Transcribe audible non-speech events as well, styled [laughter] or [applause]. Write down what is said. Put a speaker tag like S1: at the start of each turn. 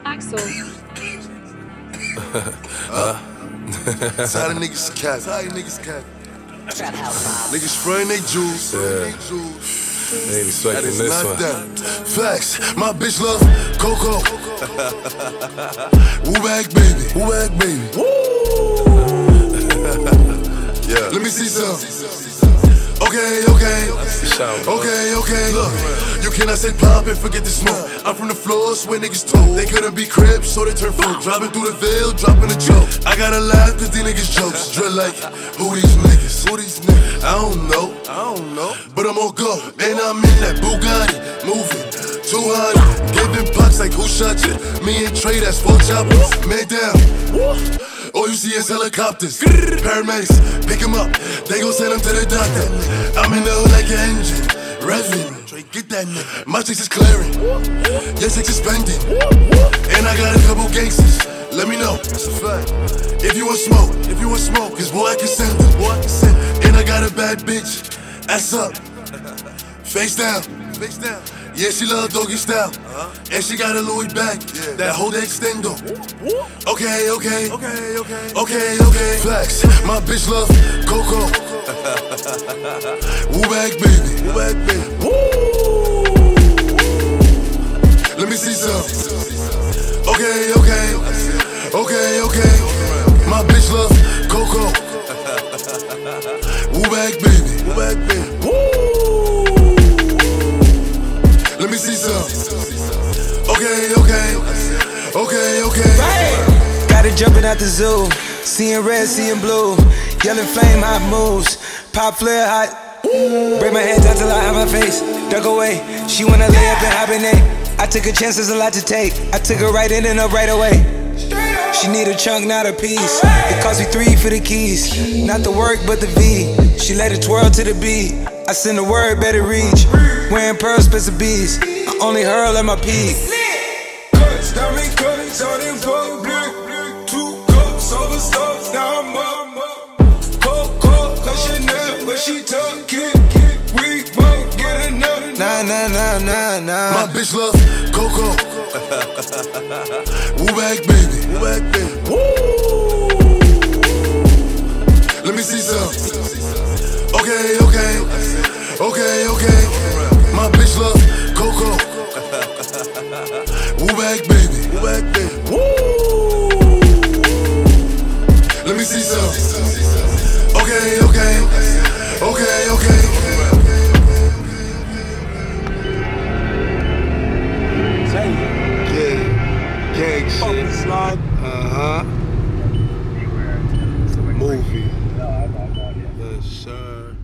S1: Axel. [laughs]
S2: Tired of niggas cap. Tired of niggas cap. Niggas spraying they jewels.
S3: Yeah. They ain't
S2: That
S3: expecting this
S2: not
S3: one.
S2: that. Facts. My bitch love Coco. [laughs] Woo bag baby. Woo bag baby. Woo. [laughs]
S3: Yeah.
S2: Let me see some. Okay, okay. Okay, okay. Look, you cannot say pop and forget the smoke. I'm from the floors where niggas told. They couldn't be cribs, so they turn folk. Driving through the veil, dropping a joke. I gotta laugh cause these niggas jokes. Drill like, who these niggas? Who these niggas? I don't know. I don't know. But I'm on go. And I'm in that Bugatti. Moving. 200. Giving pucks like who shot you? Me and Trey, that's four choppers. Man down. All you see is helicopters. Paramedics, pick him up. They gon' send him to the doctor. I'm in the hood like an engine. Revving. Get that nigga. My chicks is clearing. Your chicks is spending. And I got a couple gangsters. Let me know. That's a fact. If you want smoke, if you want smoke, cause boy, I can send. Boy, I can send. And I got a bad bitch. Ass up. Face down. Face down. Yeah, she love doggy style. Uh-huh. And she got a Louis bag. That hold extendo. Okay, okay. Okay, okay. Okay, okay. Flex. My bitch love Coco. [laughs] Woo bag baby. Woo bag baby. Let me see some. Okay, okay. Okay, okay. My bitch love Coco. Me see some. Okay, okay. Okay, okay.
S4: Got it jumping out the zoo. Seeing red, seeing blue. Yelling flame, hot moves. Pop flare, hot. Break my hands out till I have my face. Duck away. She wanna lay up and hibernate. I took a chance, there's a lot to take. I took her right in and up right away. She need a chunk, not a piece. It cost me three for the keys. Not the work, but the V. She let it twirl to the beat. I send a word, better reach. Wearing pearls, expensive bees. I only hurl at my peak. Cuts, diamond cuts, out in public. Two cups over stuff, now I'm up. Coco, cause Chanel, but she tuck it. We won't get enough. Nah, nah, nah, nah, nah.
S2: My bitch love Coco. [laughs] Woo bag baby. Woo bag baby. Let me see some. Okay, okay. Okay, okay. My bitch love Coco. [laughs] Woo bag baby. Woo bag baby. Let me see some. Okay, okay. Okay, okay.
S5: Yeah, gang shit. Uh huh. Movie. Yes, sir.